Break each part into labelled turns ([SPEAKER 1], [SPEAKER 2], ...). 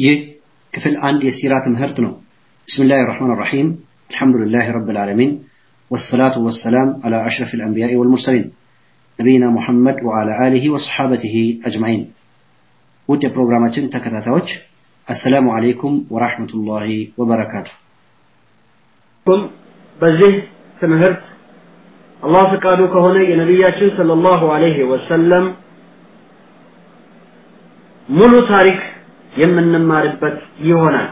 [SPEAKER 1] ይህ ክፍል አንድ የሲራ ትምህርት ነው። ብስሚላህ ራህማን ራሒም አልሐምዱሊላህ ረብል ዓለሚን ወሰላቱ ወሰላም አላ አሽረፍ አልአንቢያኢ ወልሙርሰሊን ነቢይና ሙሐመድ ወዓላ አሊሂ ወሰሓበቲሂ አጅማዒን። ውድ የፕሮግራማችን ተከታታዮች አሰላሙ አለይኩም ወራህመቱላሂ ወበረካቱ።
[SPEAKER 2] በዚህ ትምህርት አላህ ፈቃዱ ከሆነ የነቢያችን ሰለላሁ ዐለይሂ ወሰለም ሙሉ ታሪክ የምንማርበት ይሆናል።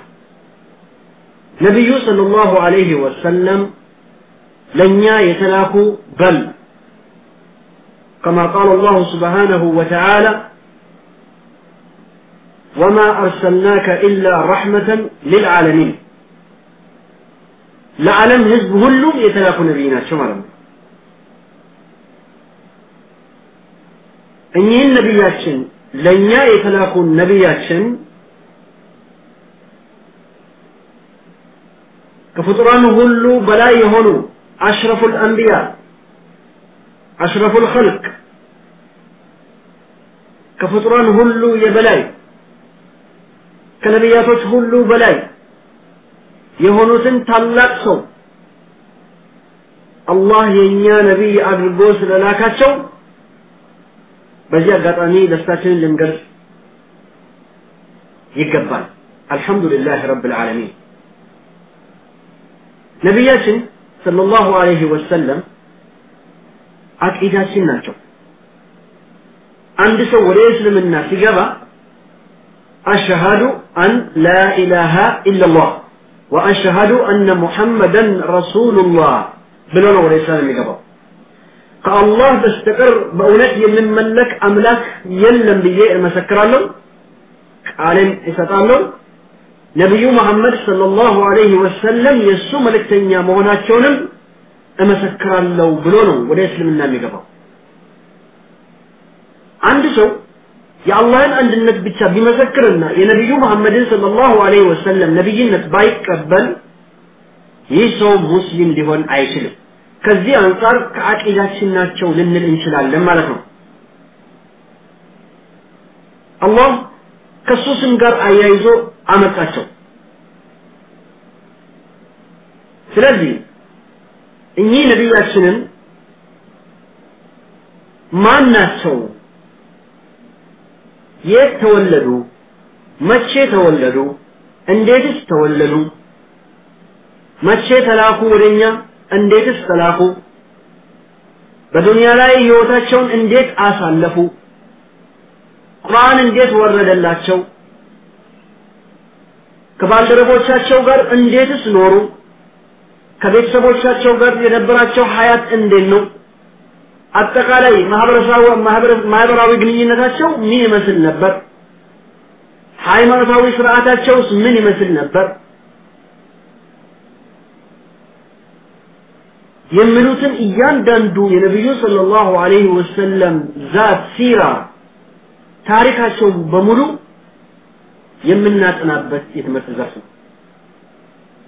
[SPEAKER 2] ነቢዩ ሰለላሁ ዐለይሂ ወሰለም ለእኛ የተላኩ በል كما قال الله سبحانه وتعالى وما أرسلناك إلا رحمة للعالمين ለዓለም ህዝብ ሁሉም የተላኩ ነቢይ ናቸው ማለት ነው። እኚህን ነቢያችን ለእኛ የተላኩ ነቢያችን ከፍጡራን ሁሉ በላይ የሆኑ አሽረፉል አንቢያ አሽረፉል ኸልቅ ከፍጡራን ሁሉ የበላይ ከነቢያቶች ሁሉ በላይ የሆኑትን ታላቅ ሰው አላህ የእኛ ነቢይ አድርጎ ስለላካቸው በዚህ አጋጣሚ ደስታችንን ልንገልጽ ይገባል። አልሐምዱሊላህ ረብል ዓለሚን። ነቢያችን ሰለላሁ ዐለይሂ ወሰለም አቂዳችን ናቸው። አንድ ሰው ወደ እስልምና ሲገባ አሽሃዱ አን ላ ኢላሃ ኢላላህ ወአሽሃዱ አነ ሙሐመደን ረሱሉላህ ብሎ ነው ወደ እስላም የሚገባው። ከአላህ በስተቀር በእውነት የሚመለክ አምላክ የለም ብዬ እመሰክራለሁ፣ ቃሌን እሰጣለሁ። ነቢዩ መሐመድ ሰለላሁ ዐለይሂ ወሰለም የእሱ መልእክተኛ መሆናቸውንም እመሰክራለሁ ብሎ ነው ወደ እስልምና የሚገባው። አንድ ሰው የአላህን አንድነት ብቻ ቢመሰክርና የነቢዩ መሐመድን ሰለላሁ ዐለይሂ ወሰለም ነቢይነት ባይቀበል ይህ ሰው ሙስሊም ሊሆን አይችልም። ከዚህ አንጻር ከአቂዳችን ናቸው ልንል እንችላለን ማለት ነው። አላህ ከሱ ስም ጋር አያይዞ አመጣቸው። ስለዚህ እኚህ ነቢያችንን ማን ናቸው? የት ተወለዱ? መቼ ተወለዱ? እንዴትስ ተወለዱ? መቼ ተላኩ ወደኛ? እንዴትስ ተላኩ? በዱንያ ላይ ህይወታቸውን እንዴት አሳለፉ? ቁርአን እንዴት ወረደላቸው? ከባልደረቦቻቸው ጋር እንዴትስ ኖሩ? ከቤተሰቦቻቸው ጋር የነበራቸው ሀያት እንዴት ነው? አጠቃላይ ማህበራዊ ግንኙነታቸው ምን ይመስል ነበር? ሃይማኖታዊ ስርዓታቸውስ ምን ይመስል ነበር? የሚሉትን እያንዳንዱ የነቢዩ ሰለላሁ ዐለይሂ ወሰለም ዛት ሲራ ታሪካቸውን በሙሉ የምናጠናበት የትምህርት ዘርፍ ነው።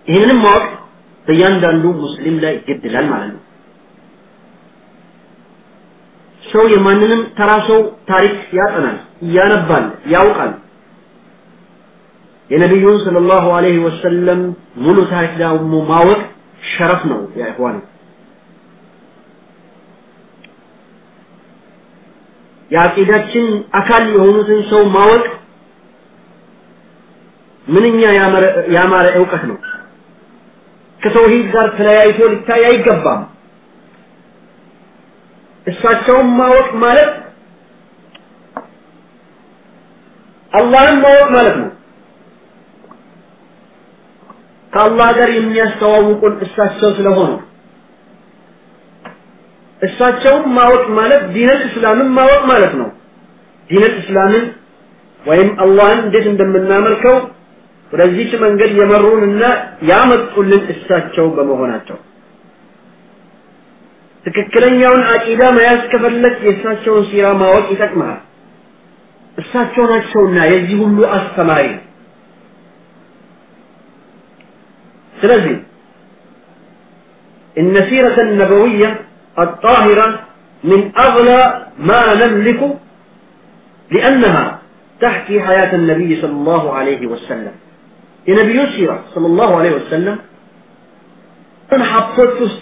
[SPEAKER 2] ይህንንም ማወቅ በእያንዳንዱ ሙስሊም ላይ ግድ ይላል ማለት ነው። ሰው የማንንም ተራ ሰው ታሪክ ያጠናል፣ ያነባል፣ ያውቃል። የነቢዩን ሰለላሁ ዐለይሂ ወሰለም ሙሉ ታሪክ ደግሞ ማወቅ ሸረፍ ነው ያ ኢኽዋን። የአቂዳችን አካል የሆኑትን ሰው ማወቅ ምንኛ ያማረ እውቀት ነው። ከተውሂድ ጋር ተለያይቶ ሊታይ አይገባም። እሳቸውን ማወቅ ማለት አላህን ማወቅ ማለት ነው። ከአላህ ጋር የሚያስተዋውቁን እሳቸው ስለሆኑ እሳቸውን ማወቅ ማለት ዲነል እስላምን ማወቅ ማለት ነው። ዲነል እስላምን ወይም አላህን እንዴት እንደምናመልከው ወደዚች መንገድ የመሩንና ያመጡልን እሳቸው በመሆናቸው ትክክለኛውን አቂዳ መያዝ ከፈለግ የእሳቸውን ሲራ ማወቅ ይጠቅመሃል። እሳቸው ናቸውና የዚህ ሁሉ አስተማሪ። ስለዚህ እነ ሲረተ ነበውያ الطاهرة من أغلى ما نملك لأنها تحكي حياة النبي صلى الله عليه وسلم የነቢዩ ሲራ ሰለላሁ ዐለይሂ ወሰለም ሀብቶች ውስጥ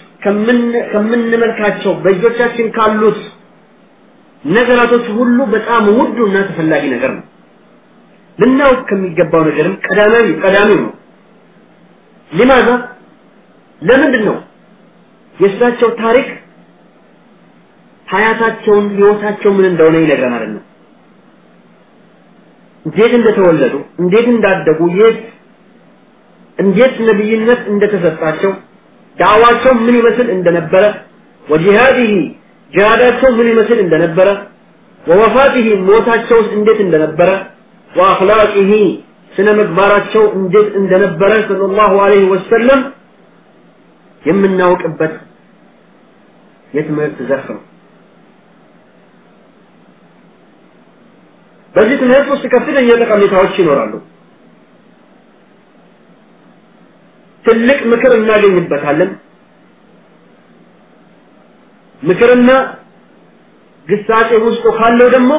[SPEAKER 2] ከምንመልካቸው በእጆቻችን ካሉት ነገራቶች ሁሉ በጣም ውዱ እና ተፈላጊ ነገር ነው። ልናውቅ ከሚገባው ነገርም ቀዳማዊ ቀዳሚው ነው። ሊማዛ ለምንድን ነው የእሳቸው ታሪክ ሀያታቸውን ህይወታቸው ምን እንደሆነ ይነግረናልና እንዴት እንደተወለዱ እንዴት እንዳደጉ የት እንዴት ነብይነት እንደተሰጣቸው ዳዕዋቸው ምን ይመስል እንደነበረ ወጂሃዲሂ ጂሃዳቸው ምን ይመስል እንደነበረ ወወፋቲሂ ሞታቸውስ እንዴት እንደነበረ ወአኽላቂሂ ስነ ምግባራቸው እንዴት እንደነበረ ሰለላሁ ዐለይሂ ወሰለም የምናውቅበት የትምህርት ዘርፍ ነው። በዚህ ትምህርት ውስጥ ከፍተኛ ጠቀሜታዎች ይኖራሉ። ትልቅ ምክር እናገኝበታለን። ምክርና ግሳጼ ውስጡ ካለው ደግሞ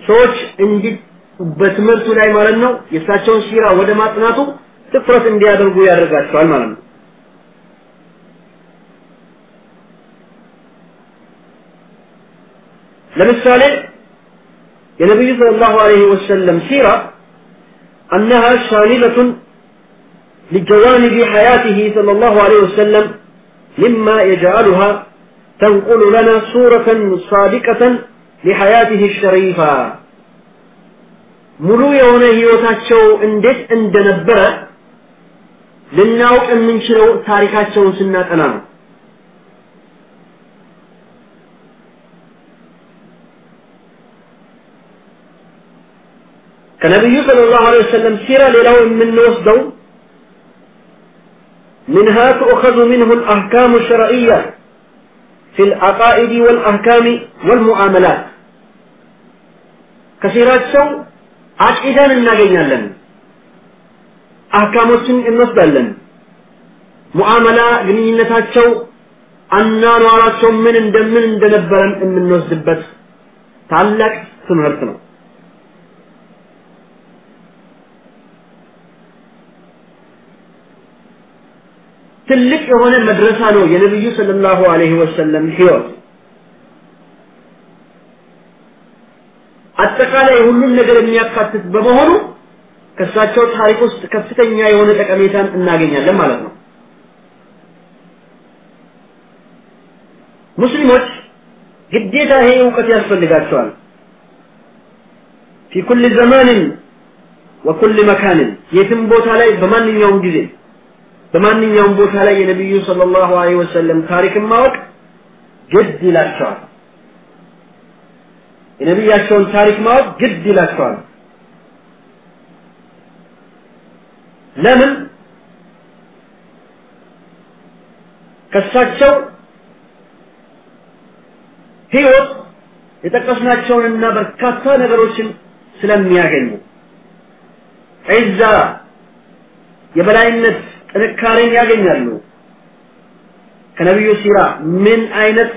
[SPEAKER 2] ሰዎች እንዲ በትምህርቱ ላይ ማለት ነው የእሳቸውን ሲራ ወደ ማጥናቱ ትኩረት እንዲያደርጉ ያደርጋቸዋል ማለት ነው። ለምሳሌ የነቢዩ ሰለላሁ ዐለይሂ ወሰለም ሲራ أنها شاملة لجوانب حياته صلى الله عليه وسلم مما يجعلها تنقل لنا صورة صادقة لحياته الشريفة ሙሉ የሆነ ህይወታቸው እንዴት እንደነበረ ልናውቅ የምንችለው ታሪካቸውን ስናጠና ነው። ከነቢዩ ሰለላሁ ዐለይሂ ወሰለም ሲራ ሌላው የምንወስደው منها تؤخذ منه الأحكام الشرعية في العقائد والأحكام والمعاملات ከሲራቸው አቂዳን እናገኛለን አህካሞችን እንወስዳለን ሙዓመላ ግንኙነታቸው አናኗራቸው ምን እንደምን እንደነበረን የምንወስድበት ታላቅ ትምህርት ነው ትልቅ የሆነ መድረሳ ነው የነብዩ ሰለላሁ ዐለይሂ ወሰለም ህይወት አጠቃላይ ሁሉን ነገር የሚያካትት በመሆኑ ከእሳቸው ታሪክ ውስጥ ከፍተኛ የሆነ ጠቀሜታን እናገኛለን ማለት ነው። ሙስሊሞች ግዴታ ይሄ እውቀት ያስፈልጋቸዋል። ፊ ኩል ዘማንን ወኩል መካንን የትም ቦታ ላይ በማንኛውም ጊዜ በማንኛውም ቦታ ላይ የነቢዩ ሰለላሁ ዐለይሂ ወሰለም ታሪክን ማወቅ ግድ ይላቸዋል። የነቢያቸውን ታሪክ ማወቅ ግድ ይላቸዋል። ለምን? ከሳቸው ህይወት የጠቀስናቸውንና በርካታ ነገሮችን ስለሚያገኙ ዒዛ፣ የበላይነት፣ ጥንካሬን ያገኛሉ። ከነቢዩ ሲራ ምን አይነት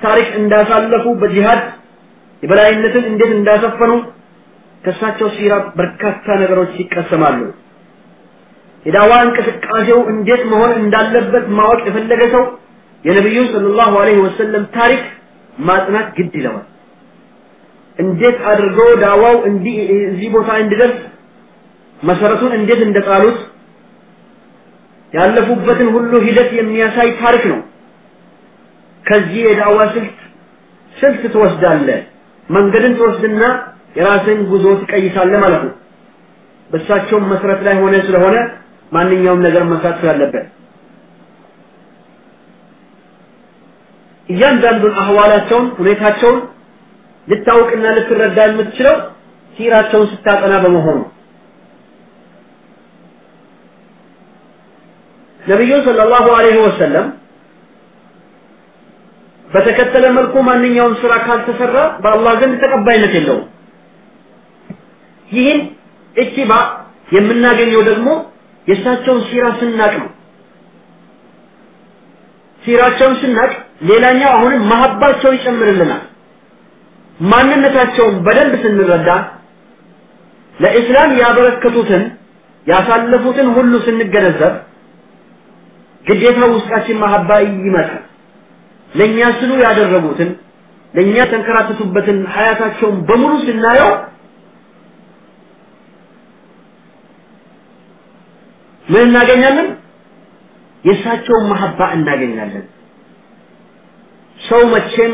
[SPEAKER 2] ታሪክ እንዳሳለፉ በጂሃድ የበላይነትን እንዴት እንዳሰፈኑ ከእሳቸው ሲራ በርካታ ነገሮች ይቀሰማሉ። የዳዋ እንቅስቃሴው እንዴት መሆን እንዳለበት ማወቅ የፈለገ ሰው የነቢዩን ሰለላሁ ዐለይሂ ወሰለም ታሪክ ማጥናት ግድ ይለዋል። እንዴት አድርገው ዳዋው እንዲህ እዚህ ቦታ እንዲደርስ መሰረቱን እንዴት እንደጣሉት ያለፉበትን ሁሉ ሂደት የሚያሳይ ታሪክ ነው። ከዚህ የዳዋ ስልት ስልት ትወስዳለህ። መንገድን ትወስድና የራስን ጉዞ ትቀይሳለህ ማለት ነው። በእሳቸውም መሰረት ላይ ሆነ ስለሆነ ማንኛውም ነገር መስራት ስላለበት እያንዳንዱን አህዋላቸውን ሁኔታቸውን ልታውቅና ልትረዳ የምትችለው ሲራቸውን ስታጠና በመሆኑ ነቢዩ ሰለላሁ ዐለይሂ ወሰለም በተከተለ መልኩ ማንኛውም ስራ ካልተሰራ በአላህ ዘንድ ተቀባይነት የለውም። ይህን እቲባ የምናገኘው ደግሞ የእሳቸውን ሲራ ስናቅ ነው። ሲራቸውን ስናቅ ሌላኛው አሁንም መሀባቸው ይጨምርልናል። ማንነታቸውን በደንብ ስንረዳ ለእስላም ያበረከቱትን ያሳለፉትን ሁሉ ስንገነዘብ ግዴታ ውስጣችን መሀባ ይመጣል። ለእኛ ስሉ ያደረጉትን ለእኛ ተንከራተቱበትን ሀያታቸውን በሙሉ ስናየው ምን እናገኛለን? የእሳቸውን መሀባ እናገኛለን። ሰው መቼም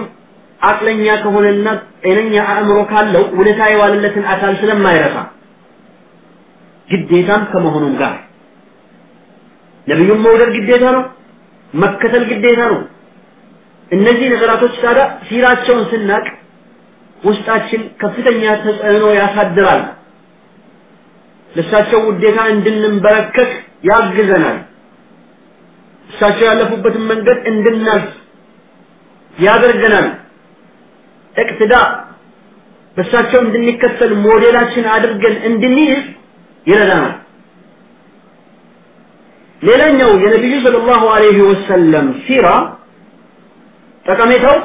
[SPEAKER 2] አቅለኛ ከሆነና ጤነኛ አእምሮ ካለው ውለታ የዋለለትን አካል ስለማይረሳ ግዴታም ከመሆኑም ጋር ነቢዩን መውደድ ግዴታ ነው፣ መከተል ግዴታ ነው። እነዚህ ነገራቶች ታዲያ ሲራቸውን ስናቅ ውስጣችን ከፍተኛ ተጽዕኖ ያሳድራል። ለእሳቸው ውዴታ እንድንበረከክ ያግዘናል። እሳቸው ያለፉበትን መንገድ እንድናልፍ ያደርገናል። እቅትዳ በእሳቸው እንድንከተል ሞዴላችን አድርገን እንድንይዝ ይረዳናል። ሌላኛው የነቢዩ ሰለላሁ ዐለይሂ ወሰለም ሲራ ጠቀሜታው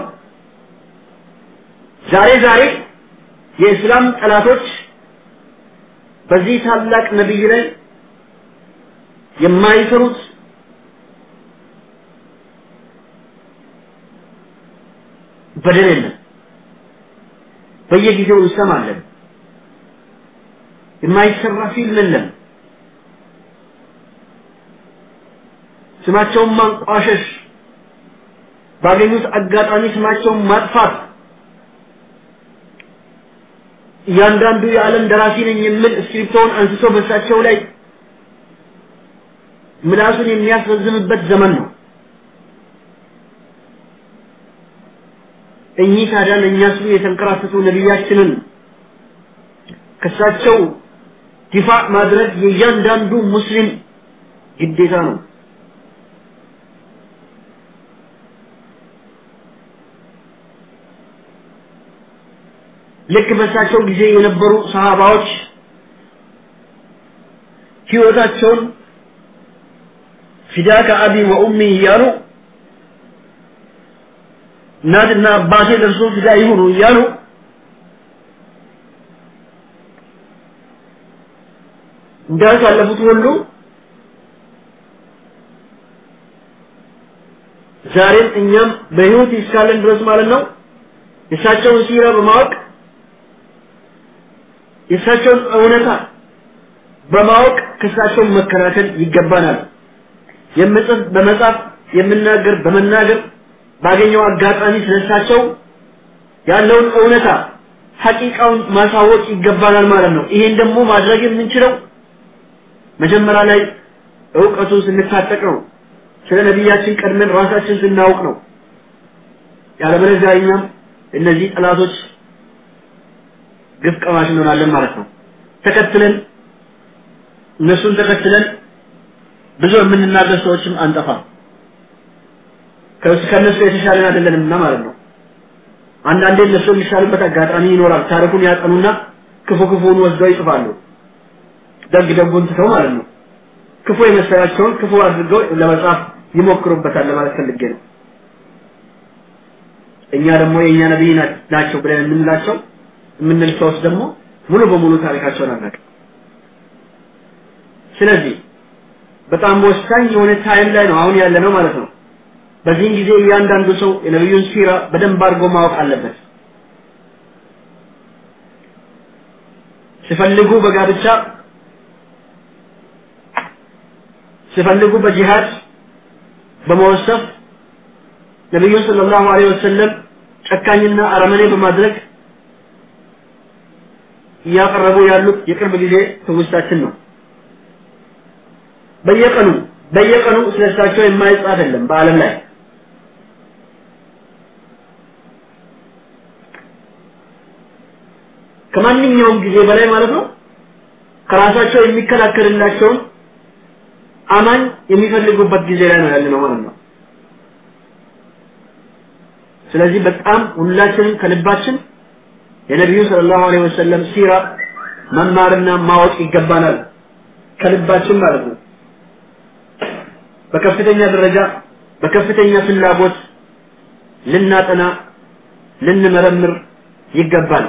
[SPEAKER 2] ዛሬ ዛሬ የእስላም ጠላቶች በዚህ ታላቅ ነቢይ ላይ የማይሰሩት በደል የለም። በየጊዜው እንሰማለን። የማይሰራ ፊልም የለም። ስማቸውን ማንቋሸሽ፣ ባገኙት አጋጣሚ ስማቸውን ማጥፋት፣ እያንዳንዱ የዓለም ደራሲ ነኝ የሚል እስክሪፕቶውን አንስቶ በእሳቸው ላይ ምላሱን የሚያስረዝምበት ዘመን ነው። እኚህ ታዲያ ለእኛ የተንከራተቱ ነቢያችንን ከእሳቸው ዲፋዕ ማድረግ የእያንዳንዱ ሙስሊም ግዴታ ነው። ልክ በእሳቸው ጊዜ የነበሩ ሰሃባዎች ህይወታቸውን ፊዳከ አቢ ወኡሚ እያሉ እናትና አባቴ ለእርሶ ፊዳ ይሁኑ እያሉ እንዳሳለፉት ሁሉ ዛሬም እኛም በህይወት እስካለን ድረስ ማለት ነው የእሳቸውን ሲራ በማወቅ የእሳቸውን እውነታ በማወቅ ከእሳቸው መከራከል ይገባናል። የምጽፍ በመጻፍ የምናገር በመናገር ባገኘው አጋጣሚ ስለሳቸው ያለውን እውነታ ሐቂቃውን ማሳወቅ ይገባናል ማለት ነው። ይሄን ደግሞ ማድረግ የምንችለው መጀመሪያ ላይ እውቀቱ ስንታጠቅ ነው። ስለ ነቢያችን ቀድመን ራሳችን ስናውቅ ነው። ያለበለዚያ እኛም እነዚህ ጠላቶች ግፍ ቀማሽ እንሆናለን ማለት ነው። ተከትለን እነሱን ተከትለን ብዙ የምንናገር ሰዎችም አንጠፋም። ከእነሱ የተሻለን አይደለንምና ማለት ነው። አንዳንዴ እነሱ የሚሻሉበት አጋጣሚ ይኖራል። ታሪኩን ያጠኑና ክፉ ክፉን ወስደው ይጽፋሉ። ደግ ደጉን ትተው ማለት ነው። ክፉ የመሰላቸውን ክፉ አድርገው ለመጻፍ ይሞክሩበታል ለማለት ፈልጌ ነው። እኛ ደግሞ የእኛ ነቢይ ናቸው ብለን የምንላቸው የምንል ሰዎች ደግሞ ሙሉ በሙሉ ታሪካቸውን አናውቅም። ስለዚህ በጣም ወሳኝ የሆነ ታይም ላይ ነው አሁን ያለ ነው ማለት ነው። በዚህን ጊዜ እያንዳንዱ ሰው የነቢዩን ሲራ በደንብ አድርጎ ማወቅ አለበት። ሲፈልጉ በጋብቻ ሲፈልጉ በጂሃድ በመወሰፍ ነቢዩን ሰለላሁ ዐለይሂ ወሰለም ጨካኝና አረመኔ በማድረግ እያቀረቡ ያሉት የቅርብ ጊዜ ትውስታችን ነው። በየቀኑ በየቀኑ ስለሳቸው የማይጻፍ የለም በዓለም ላይ ከማንኛውም ጊዜ በላይ ማለት ነው ከራሳቸው የሚከላከልላቸውን አማኝ የሚፈልጉበት ጊዜ ላይ ነው ያለነው ማለት ነው። ስለዚህ በጣም ሁላችንም ከልባችን የነቢዩ ሰለላሁ ዐለይሂ ወሰለም ሲራ መማርና ማወቅ ይገባናል። ከልባችን ማለት ነው። በከፍተኛ ደረጃ በከፍተኛ ፍላጎት ልናጠና ልንመረምር ይገባል።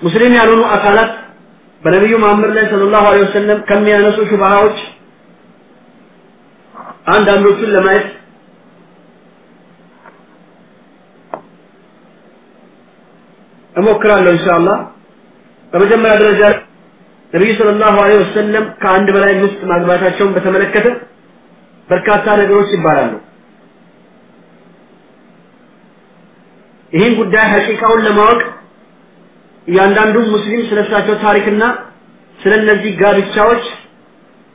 [SPEAKER 2] ሙስሊም ያልሆኑ አካላት በነቢዩ መሐመድ ላይ ሰለላሁ ዐለይሂ ወሰለም ከሚያነሱ ሹብሃዎች አንዳንዶቹን ለማየት እሞክራለሁ ኢንሻአላህ። በመጀመሪያ ደረጃ ነቢዩ ሰለላሁ ዐለይሂ ወሰለም ከአንድ በላይ ሚስት ማግባታቸውን በተመለከተ በርካታ ነገሮች ይባላሉ። ይህን ጉዳይ ሐቂቃውን ለማወቅ እያንዳንዱ ሙስሊም ስለሳቸው ታሪክና ስለ እነዚህ ጋብቻዎች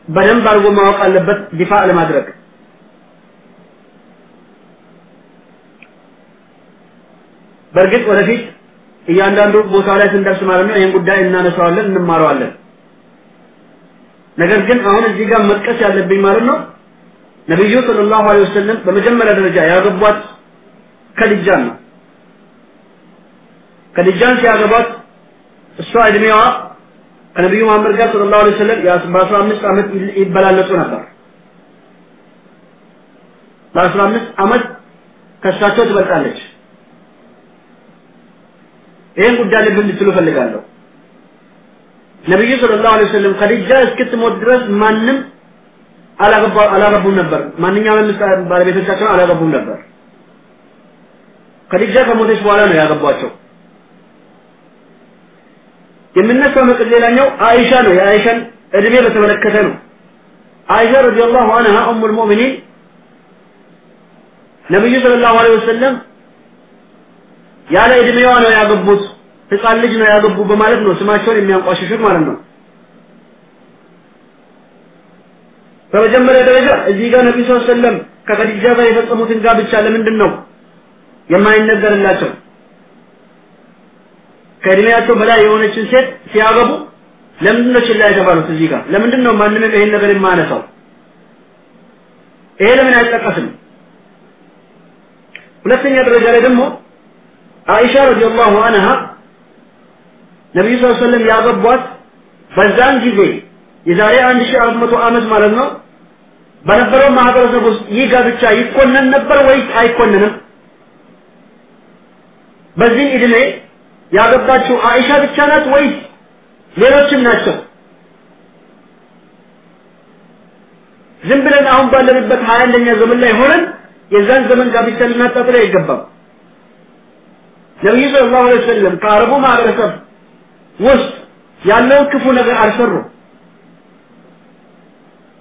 [SPEAKER 2] በደንብ አድርጎ ማወቅ አለበት ዲፋ ለማድረግ። በእርግጥ ወደፊት እያንዳንዱ ቦታ ላይ ስንደርስ ማለት ነው ይህን ጉዳይ እናነሳዋለን እንማረዋለን። ነገር ግን አሁን እዚህ ጋር መጥቀስ ያለብኝ ማለት ነው ነቢዩ ሰለላሁ ዐለይሂ ወሰለም በመጀመሪያ ደረጃ ያገቧት ከድጃን ነው። ከድጃን ሲያገቧት እሷ እድሜዋ ከነቢዩ መሐመድ ጋር ሰለላሁ ዐለይሂ ወሰለም በአስራ አምስት ዓመት ይበላለጡ ነበር። በአስራ አምስት ዓመት ከእሳቸው ትበልጣለች ይህን ጉዳይ ልብ እንድትሉ ፈልጋለሁ ነቢዩ ሰለላሁ ዐለይሂ ወሰለም ከዲጃ እስክትሞት ድረስ ማንም አላገቡም ነበር። ማንኛውም ባለቤቶቻቸውን አላገቡም ነበር። ከዲጃ ከሞተች በኋላ ነው ያገቧቸው። የምነሳው ነጥብ ሌላኛው አይሻ ነው። የአይሻን እድሜ በተመለከተ ነው። አይሻ ረዲየላሁ ዐንሃ ኡሙል ሙእሚኒን ነብዩ ሰለላሁ ዐለይሂ ወሰለም ያለ እድሜዋ ነው ያገቡት ህፃን ልጅ ነው ያገቡ በማለት ነው ስማቸውን የሚያንቋሽሹት ማለት ነው። በመጀመሪያ ደረጃ እዚህ ጋር ሰለላሁ ዐለይሂ ወሰለም ከኸዲጃ ጋር የፈጸሙትን ጋብቻ ለምንድን ነው የማይነገርላቸው? ከእድሜያቸው በላይ የሆነችን ሴት ሲያገቡ ለምንድን ነው ችላ የተባሉት እዚህ ጋር? ለምንድን ነው ማንም ይሄን ነገር የማያነሳው? ይሄ ለምን አይጠቀስም? ሁለተኛ ደረጃ ላይ ደግሞ አይሻ ረዲየላሁ ዐንሃ ነብዩ ሰለላሁ ያገቧት በዛን ጊዜ የዛሬ 1400 ዓመት ማለት ነው በነበረው ማህበረሰብ ውስጥ ይህ ጋብቻ ይኮነን ነበር ወይስ አይኮነንም? በዚህ እድሜ ያገባችው አይሻ ብቻ ናት ወይስ ሌሎችም ናቸው? ዝም ብለን አሁን ባለንበት ሀያ አንደኛ ዘመን ላይ ሆነን የዛን ዘመን ጋብቻ ልናጣጥለው አይገባም ነቢዩ ሰለላሁ ዐለይሂ ወሰለም ከአረቡ ማህበረሰብ ውስጥ ያለውን ክፉ ነገር አልሰሩ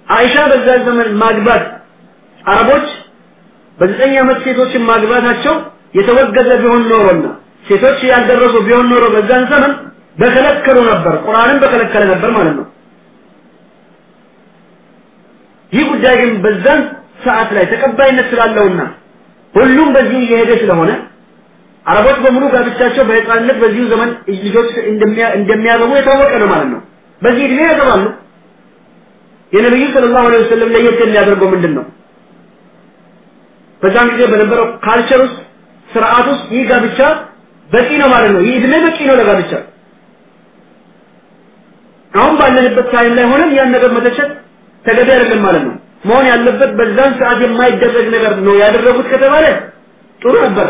[SPEAKER 2] አይሻ በዛ ዘመን ማግባት አረቦች በዘጠኝ ዓመት ሴቶችን ማግባታቸው የተወገዘ ቢሆን ኖሮና ሴቶች ያልደረሱ ቢሆን ኖሮ በዛን ዘመን በከለከሉ ነበር። ቁርአንን በከለከለ ነበር ማለት ነው። ይህ ጉዳይ ግን በዛን ሰዓት ላይ ተቀባይነት ስላለውና ሁሉም በዚሁ እየሄደ ስለሆነ አረቦች በሙሉ ጋብቻቸው በህፃንነት በዚሁ ዘመን ልጆች እንደሚያገቡ የታወቀ ነው ማለት ነው። በዚህ እድሜ ያገባሉ። የነቢዩ ሰለላሁ ዐለይሂ ወሰለም ለየት የሚያደርገው ምንድን ነው በዛን ጊዜ በነበረው culture ውስጥ ስርዓት ውስጥ ይህ ጋብቻ በቂ ነው ማለት ነው። ይህ እድሜ በቂ ነው ለጋብቻ። አሁን ባለንበት time ላይ ሆነን ያን ነገር መተቸት ተገቢ አይደለም ማለት ነው። መሆን ያለበት በዛን ሰዓት የማይደረግ ነገር ነው ያደረጉት ከተባለ ጥሩ ነበር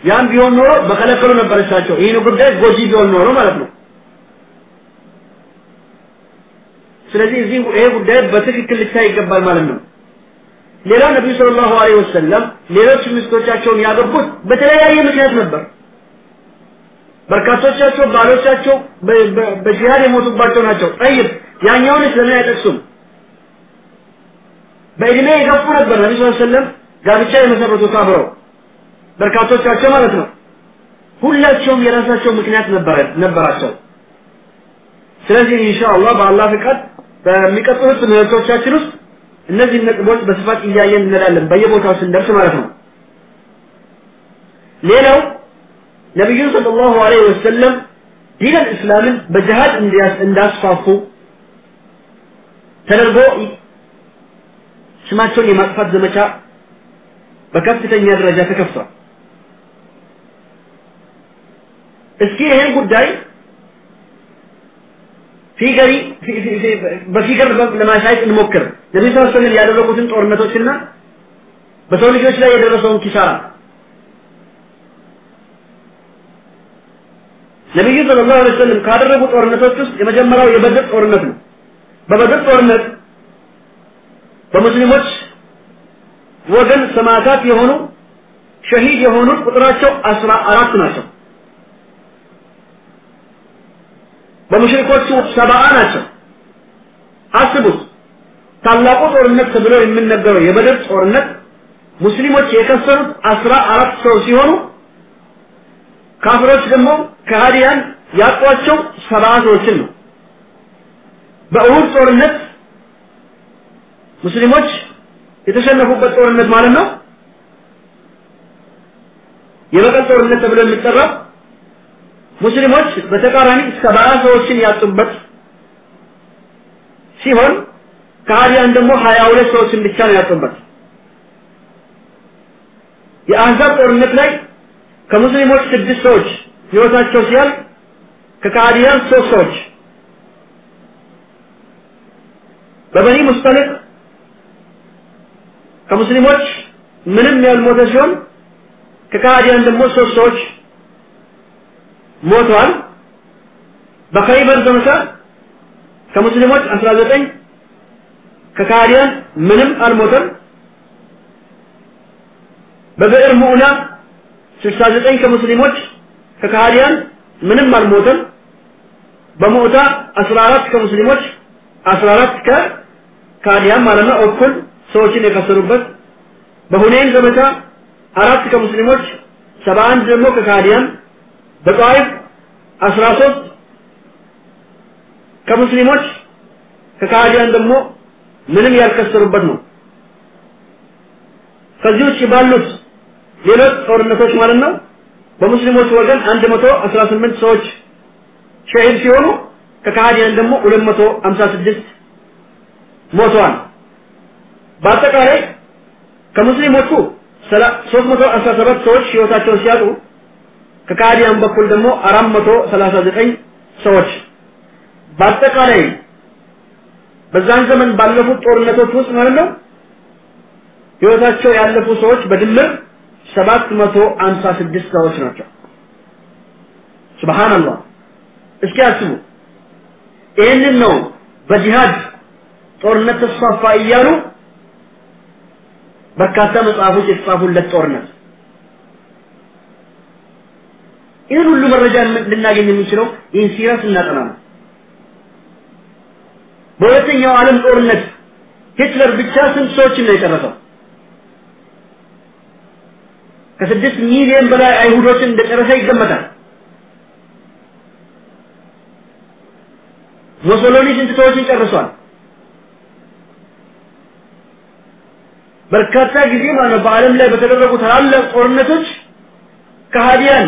[SPEAKER 2] ያም ቢሆን ኖሮ በከለከሉ ነበር እሳቸው ይህን ጉዳይ ጎጂ ቢሆን ኖሮ ማለት ነው። ስለዚህ እዚህ ይሄ ጉዳይ በትክክል ልታይ ይገባል ማለት ነው። ሌላው ነቢዩ ሰለላሁ ዐለይሂ ወሰለም ሌሎች ሚስቶቻቸውን ያገቡት በተለያየ ምክንያት ነበር። በርካቶቻቸው ባሎቻቸው በጂሃድ የሞቱባቸው ናቸው። ጠይብ ያኛውን ስለምን አይጠቅሱም። በእድሜ የገፉ ነበር ነቢ ስ ሰለም ጋብቻ የመሰረቱት አብረው በርካቶቻቸው ማለት ነው። ሁላቸውም የራሳቸው ምክንያት ነበራቸው። ስለዚህ ኢንሻአላህ በአላህ ፍቃድ በሚቀጥሉት ትምህርቶቻችን ውስጥ እነዚህ ነጥቦች በስፋት እያየን እንሄዳለን በየቦታው ስንደርስ ማለት ነው። ሌላው ነቢዩን ሰለላሁ ዐለይሂ ወሰለም ዲን እስላምን በጅሃድ እንዳስፋፉ ተደርጎ ስማቸውን የማጥፋት ዘመቻ በከፍተኛ ደረጃ ተከፍቷል እስኪ ይሄን ጉዳይ ፊገሪ በፊገር ለማሳየት እንሞክር ነቢዩ ስ ሰለም ያደረጉትን ጦርነቶችና በሰው ልጆች ላይ የደረሰውን ኪሳራ ነቢዩ ሰለላሁ ዐለይሂ ወሰለም ካደረጉ ጦርነቶች ውስጥ የመጀመሪያው የበድር ጦርነት ነው። በበድር ጦርነት በሙስሊሞች ወገን ሰማዕታት የሆኑ ሸሂድ የሆኑ ቁጥራቸው አስራ አራት ናቸው። በሙሽሪኮቹ ሰባአ ናቸው። አስቡት ታላቁ ጦርነት ተብሎ የሚነገረው የበድር ጦርነት ሙስሊሞች የከሰሩት አስራ አራት ሰው ሲሆኑ ካፍሮች ደግሞ ከሃዲያን ያጧቸው ሰባ ሰዎችን ነው። በእሁድ ጦርነት ሙስሊሞች የተሸነፉበት ጦርነት ማለት ነው። የበቀል ጦርነት ተብሎ የሚጠራው ሙስሊሞች በተቃራኒ ሰባ ሰዎችን ያጡበት ሲሆን ከሃዲያን ደግሞ ሀያ ሁለት ሰዎችን ብቻ ነው ያጡበት። የአህዛብ ጦርነት ላይ ከሙስሊሞች ስድስት ሰዎች ህይወታቸው ሲያልፍ ከካዲያን ሶስት ሰዎች በበኒ ሙስጠሊቅ ከሙስሊሞች ምንም ያልሞተ ሲሆን ከካዲያን ደግሞ ሶስት ሰዎች ሞተዋል። በኸይበር ዘመቻ ከሙስሊሞች 19 ከካዲያን ምንም አልሞተም። በብዕር ሙዕና 69 ከሙስሊሞች ከካህዲያን ምንም አልሞተም። በሙዕታ 14 ከሙስሊሞች 14 ከካህዲያን ማለት ነው እኩል ሰዎችን የከሰሩበት። በሁኔን ዘመቻ አራት ከሙስሊሞች 71 ደግሞ ከካህዲያን በጣይፍ 13 ከሙስሊሞች ከካህዲያን ደግሞ ምንም ያልከሰሩበት ነው። ከዚህ ውጭ ባሉት ሌሎች ጦርነቶች ማለት ነው በሙስሊሞች ወገን 118 ሰዎች ሸሂድ ሲሆኑ ከካህዲያን ደግሞ 256 ሞተዋል። በአጠቃላይ ከሙስሊሞቹ 317 ሰዎች ህይወታቸውን ሲያጡ ከካህዲያን በኩል ደግሞ 439 ሰዎች በአጠቃላይ በዛን ዘመን ባለፉት ጦርነቶች ውስጥ ማለት ነው ህይወታቸው ያለፉ ሰዎች በድምር ሰባት መቶ አምሳ ስድስት ሰዎች ናቸው። ሱብሃንአላህ። እስኪ አስቡ። ይህንን ነው በጂሃድ ጦርነት ተስፋፋ እያሉ በርካታ መጽሐፎች የተጻፉለት ጦርነት። ይህን ሁሉ መረጃ ልናገኝ የምንችለው ይህን ሲራ ስናጠና ነው። በሁለተኛው ዓለም ጦርነት ሂትለር ብቻ ስንት ሰዎችን ነው የጨረሰው? ከስድስት ሚሊዮን በላይ አይሁዶችን እንደጨረሰ ይገመታል። ሞሶሎኒ ስንት ሰዎችን ጨርሷል? በርካታ ጊዜ ማለት በዓለም ላይ በተደረጉ ታላላቅ ጦርነቶች ከሃዲያን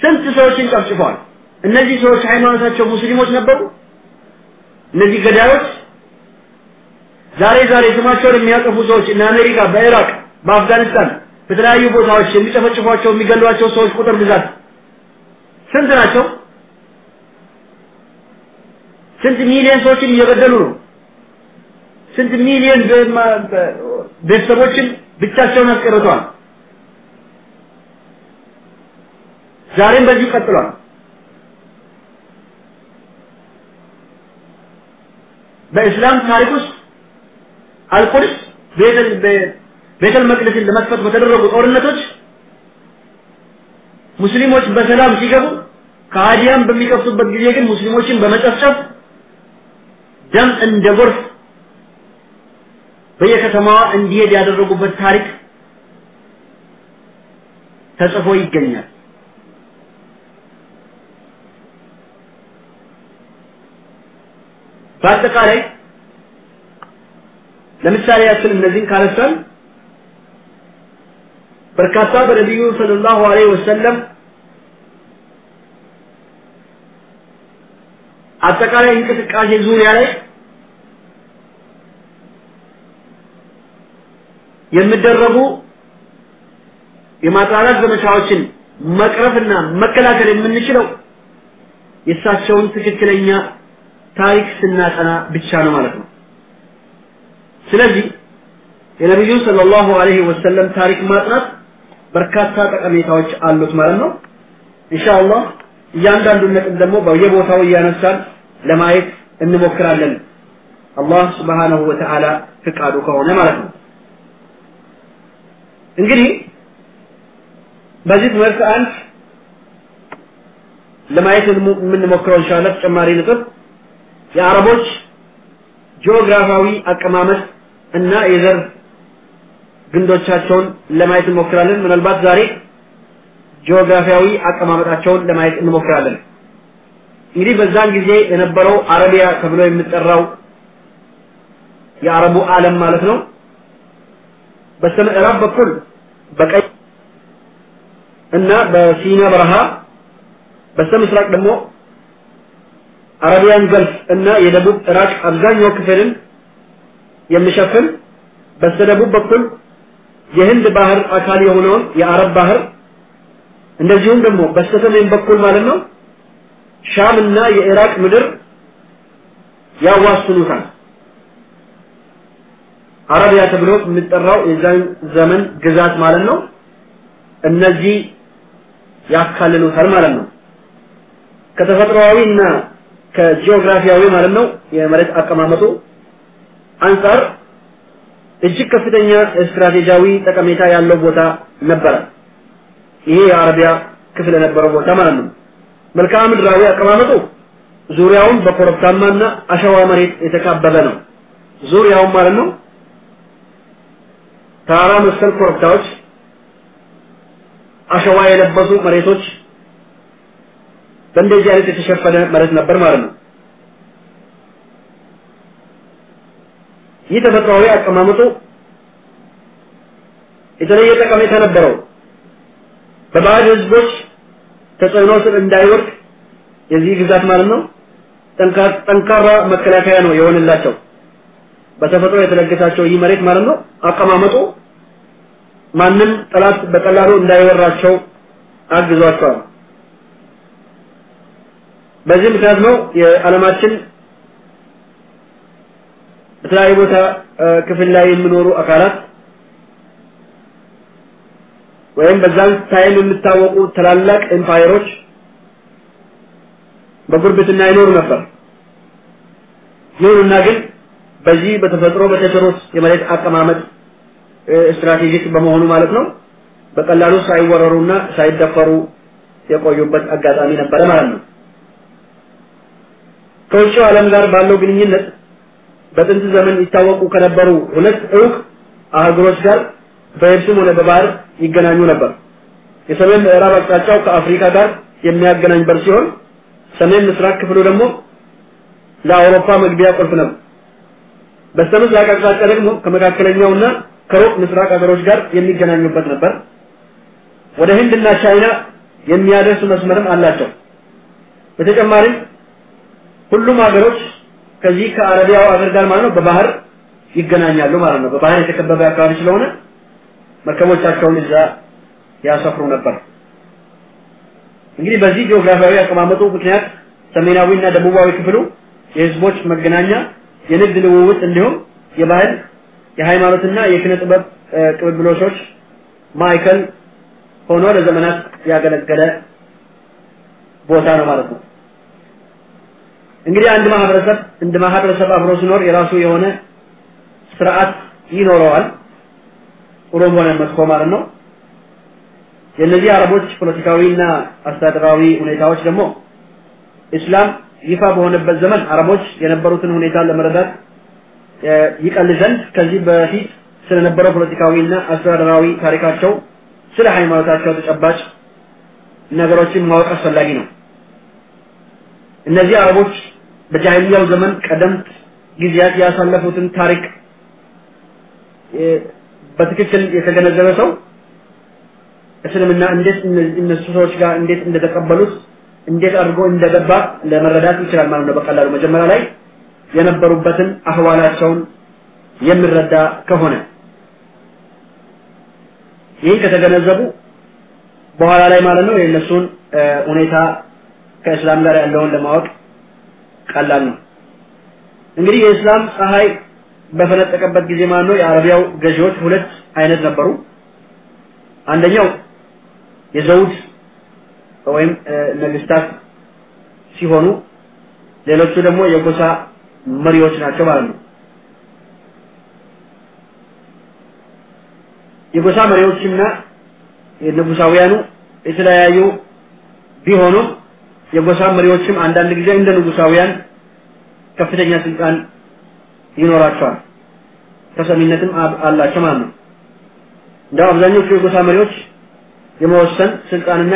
[SPEAKER 2] ስንት ሰዎችን ጨፍጭፈዋል። እነዚህ ሰዎች ሃይማኖታቸው ሙስሊሞች ነበሩ። እነዚህ ገዳዮች ዛሬ ዛሬ ስማቸውን የሚያጠፉ ሰዎች እነ አሜሪካ በኢራቅ በአፍጋኒስታን በተለያዩ ቦታዎች የሚጨፈጭፏቸው የሚገሏቸው ሰዎች ቁጥር ብዛት ስንት ናቸው? ስንት ሚሊዮን ሰዎችን እየገደሉ ነው? ስንት ሚሊዮን ቤተሰቦችን ብቻቸውን አስቀርተዋል። ዛሬም በዚሁ ቀጥሏል። በእስላም ታሪክ ውስጥ አልቁድስ ቤተል መቅደስን ለመክፈት በተደረጉ ጦርነቶች ሙስሊሞች በሰላም ሲገቡ ከሃዲያን በሚከፍቱበት ጊዜ ግን ሙስሊሞችን በመጨፍጨፍ ደም እንደ ጎርፍ በየከተማዋ እንዲሄድ ያደረጉበት ታሪክ ተጽፎ ይገኛል። በአጠቃላይ ለምሳሌ ያክል እነዚህን ካነሳን በርካታ በነቢዩ ሰለላሁ ዐለይሂ ወሰለም አጠቃላይ እንቅስቃሴ ዙሪያ ላይ የሚደረጉ የማጥራራት ዘመቻዎችን መቅረፍና መከላከል የምንችለው የእሳቸውን ትክክለኛ ታሪክ ስናጠና ብቻ ነው ማለት ነው። ስለዚህ የነቢዩ ሰለላሁ ዐለይሂ ወሰለም ታሪክ ማጥናት በርካታ ጠቀሜታዎች አሉት ማለት ነው። ኢንሻአላህ እያንዳንዱን ነጥብ ደግሞ በየቦታው እያነሳን ለማየት እንሞክራለን አላህ ስብሓነሁ ወተዓላ ፍቃዱ ከሆነ ማለት ነው እንግዲህ በዚህ ትምህርት አንድ ለማየት የምንሞክረው ኢንሻአላህ ተጨማሪ ነጥብ የአረቦች ጂኦግራፊያዊ አቀማመጥ እና የዘር ግንዶቻቸውን ለማየት እንሞክራለን። ምናልባት ዛሬ ጂኦግራፊያዊ አቀማመጣቸውን ለማየት እንሞክራለን። እንግዲህ በዛን ጊዜ የነበረው አረቢያ ተብሎ የሚጠራው የአረቡ ዓለም ማለት ነው። በስተምዕራብ በኩል በቀይ እና በሲና በረሃ በስተምስራቅ ደግሞ አረቢያን ገልፍ እና የደቡብ ኢራቅ አብዛኛው ክፍልን የሚሸፍን በስተደቡብ በኩል የህንድ ባህር አካል የሆነውን የአረብ ባህር እንደዚሁም ደግሞ በስተሰሜን በኩል ማለት ነው ሻም እና የኢራቅ ምድር ያዋስኑታል። አረቢያ ተብሎ የሚጠራው የዛን ዘመን ግዛት ማለት ነው። እነዚህ ያካልሉታል ማለት ነው። ከተፈጥሮአዊ እና ከጂኦግራፊያዊ ማለት ነው የመሬት አቀማመጡ አንጻር እጅግ ከፍተኛ ስትራቴጂያዊ ጠቀሜታ ያለው ቦታ ነበረ። ይሄ የአረቢያ ክፍል የነበረው ቦታ ማለት ነው። መልክዓ ምድራዊ አቀማመጡ ዙሪያውን በኮረብታማና አሸዋ መሬት የተካበበ ነው። ዙሪያውን ማለት ነው ተራራ መሰል ኮረብታዎች አሸዋ የለበሱ መሬቶች በእንደዚህ አይነት የተሸፈነ መሬት ነበር ማለት ነው። ይህ ተፈጥሯዊ አቀማመጡ የተለየ ጠቀሜታ ነበረው። በባዕድ ህዝቦች ተጽዕኖ ስር እንዳይወድቅ የዚህ ግዛት ማለት ነው ጠንካራ መከላከያ ነው የሆነላቸው። በተፈጥሮ የተለገሳቸው ይህ መሬት ማለት ነው አቀማመጡ ማንም ጠላት በቀላሉ እንዳይወራቸው አግዟቸዋል በዚህ ምክንያት ነው የዓለማችን በተለያዩ ቦታ ክፍል ላይ የሚኖሩ አካላት ወይም በዛን time የሚታወቁ ትላላቅ empire ኦች በጉርብትና ይኖሩ ነበር። ይሁንና ግን በዚህ በተፈጥሮ በተሰሩት የመሬት አቀማመጥ ስትራቴጂክ በመሆኑ ማለት ነው በቀላሉ ሳይወረሩና ሳይደፈሩ የቆዩበት አጋጣሚ ነበረ ማለት ነው ከውጭው ዓለም ጋር ባለው ግንኙነት በጥንት ዘመን ይታወቁ ከነበሩ ሁለት እውቅ አህጉሮች ጋር በየብስም ሆነ በባህር ይገናኙ ነበር። የሰሜን ምዕራብ አቅጣጫው ከአፍሪካ ጋር የሚያገናኝ በር ሲሆን ሰሜን ምስራቅ ክፍሉ ደግሞ ለአውሮፓ መግቢያ ቁልፍ ነው። በስተምስራቅ አቅጣጫ ደግሞ ከመካከለኛውና ከሩቅ ምስራቅ ሀገሮች ጋር የሚገናኙበት ነበር። ወደ ህንድና ቻይና የሚያደርስ መስመርም አላቸው። በተጨማሪም ሁሉም ሀገሮች ከዚህ ከአረቢያው ሀገር ጋር ማለት ነው በባህር ይገናኛሉ ማለት ነው። በባህር የተከበበ አካባቢ ስለሆነ መርከቦቻቸውን እዛ ያሰፍሩ ነበር። እንግዲህ በዚህ ጂኦግራፊያዊ አቀማመጡ ምክንያት ሰሜናዊና ደቡባዊ ክፍሉ የህዝቦች መገናኛ የንግድ ልውውጥ እንዲሁም የባህል የሃይማኖትና የኪነ ጥበብ ቅብብሎሾች ማዕከል ሆኖ ለዘመናት ያገለገለ ቦታ ነው ማለት ነው እንግዲህ አንድ ማህበረሰብ እንደ ማህበረሰብ አብሮ ሲኖር የራሱ የሆነ ስርዓት ይኖረዋል። ጥሩም ሆነ መጥፎ ማለት ነው። የእነዚህ አረቦች ፖለቲካዊና አስተዳደራዊ ሁኔታዎች ደግሞ እስላም ይፋ በሆነበት ዘመን አረቦች የነበሩትን ሁኔታ ለመረዳት ይቀል ዘንድ ከዚህ በፊት ስለነበረው ፖለቲካዊና አስተዳደራዊ ታሪካቸው ስለ ሃይማኖታቸው ተጨባጭ ነገሮችን ማወቅ አስፈላጊ ነው። እነዚህ አረቦች በጃሂልያው ዘመን ቀደምት ጊዜያት ያሳለፉትን ታሪክ በትክክል የተገነዘበ ሰው እስልምና እንዴት እነሱ ሰዎች ጋር እንዴት እንደተቀበሉት እንዴት አድርጎ እንደገባ ለመረዳት ይችላል ማለት ነው። በቀላሉ መጀመሪያ ላይ የነበሩበትን አህዋላቸውን የሚረዳ ከሆነ ይህን ከተገነዘቡ በኋላ ላይ ማለት ነው የእነሱን ሁኔታ ከእስላም ጋር ያለውን ለማወቅ ቀላል ነው እንግዲህ የእስላም ፀሐይ በፈነጠቀበት ጊዜ ማለት ነው የአረቢያው ገዢዎች ሁለት አይነት ነበሩ አንደኛው የዘውድ ወይም ነገስታት ሲሆኑ ሌሎቹ ደግሞ የጎሳ መሪዎች ናቸው ማለት ነው። የጎሳ መሪዎችና የንጉሳውያኑ የተለያዩ ቢሆኑም የጎሳ መሪዎችም አንዳንድ ጊዜ እንደ ንጉሳውያን ከፍተኛ ስልጣን ይኖራቸዋል፣ ተሰሚነትም አላቸው ማለት ነው። እንደው አብዛኞቹ የጎሳ መሪዎች የመወሰን ስልጣንና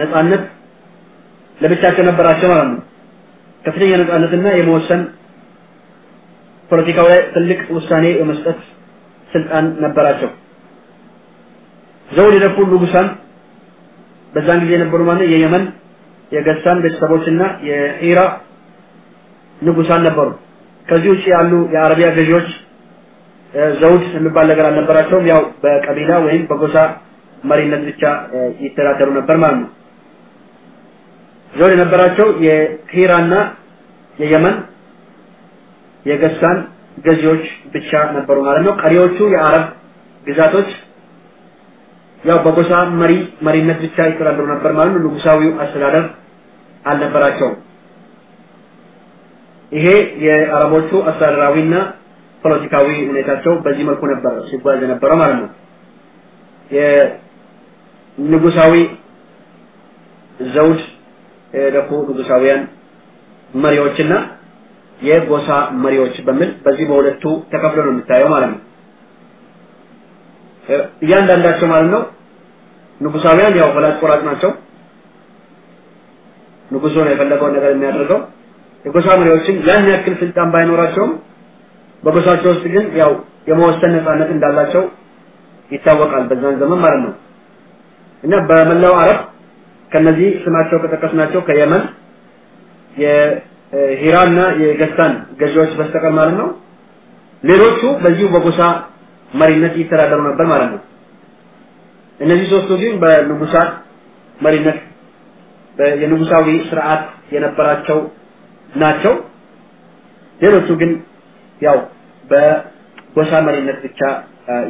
[SPEAKER 2] ነጻነት ለብቻቸው ነበራቸው ማለት ነው። ከፍተኛ ነጻነትና የመወሰን ፖለቲካው ላይ ትልቅ ውሳኔ የመስጠት ስልጣን ነበራቸው። ዘውድ የደፉ ንጉሳን በዛን ጊዜ የነበሩ ማለት የየመን የገሳን ቤተሰቦችና የሂራ ንጉሳን ነበሩ። ከዚህ ውጭ ያሉ የአረቢያ ገዢዎች ዘውድ የሚባል ነገር አልነበራቸውም። ያው በቀቢላ ወይም በጎሳ መሪነት ብቻ ይተዳደሩ ነበር ማለት ነው። ዘውድ የነበራቸው የሂራና የየመን የገሳን ገዢዎች ብቻ ነበሩ ማለት ነው። ቀሪዎቹ የአረብ ግዛቶች ያው በጎሳ መሪ መሪነት ብቻ ይተዳደሩ ነበር ማለት ነው። ንጉሳዊው አስተዳደር አልነበራቸውም። ይሄ የአረቦቹ አስተዳደራዊና ፖለቲካዊ ሁኔታቸው በዚህ መልኩ ነበር ሲጓዝ የነበረው ማለት ነው። የንጉሳዊ ዘውድ የደፉ ንጉሳውያን መሪዎችና የጎሳ መሪዎች በሚል በዚህ በሁለቱ ተከፍሎ ነው የሚታየው ማለት ነው። እያንዳንዳቸው ማለት ነው ንጉሳውያን ያው ፈላጭ ቆራጭ ናቸው። ንጉሱ ነው የፈለገውን ነገር የሚያደርገው። የጎሳ መሪዎችም ያን ያክል ስልጣን ባይኖራቸውም በጎሳቸው ውስጥ ግን ያው የመወሰን ነፃነት እንዳላቸው ይታወቃል በዛን ዘመን ማለት ነው። እና በመላው አረብ ከነዚህ ስማቸው ከጠቀስናቸው ከየመን የሂራና የገሳን ገዢዎች በስተቀር ማለት ነው ሌሎቹ በዚሁ በጎሳ መሪነት ይተዳደሩ ነበር ማለት ነው። እነዚህ ሶስቱ ግን በንጉሳት መሪነት የንጉሳዊ ስርዓት የነበራቸው ናቸው። ሌሎቹ ግን ያው በጎሳ መሪነት ብቻ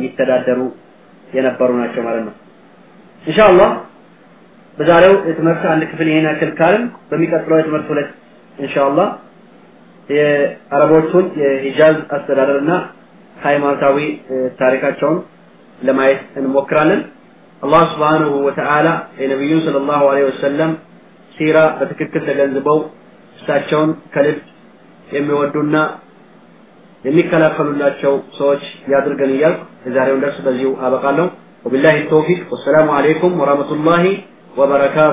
[SPEAKER 2] ይተዳደሩ የነበሩ ናቸው ማለት ነው። ኢንሻአላህ በዛሬው የትምህርት አንድ ክፍል ይሄን ያክል ካልን በሚቀጥለው የትምህርት ሁለት ኢንሻአላህ የአረቦቹን የሂጃዝ አስተዳደርና ሃይማኖታዊ ታሪካቸውን ለማየት እንሞክራለን። አላህ ስብሓንሁ ወተዓላ የነቢዩን ሰለላሁ ዐለይሂ ወሰለም ሲራ በትክክል ተገንዝበው እሳቸውን ከልብ የሚወዱና የሚከላከሉላቸው ሰዎች ያድርገን እያልኩ የዛሬውን ደርስ በዚሁ አበቃለሁ። ወቢላሂ ተውፊቅ ወሰላሙ አለይኩም ወራህመቱላሂ ወበረካቱ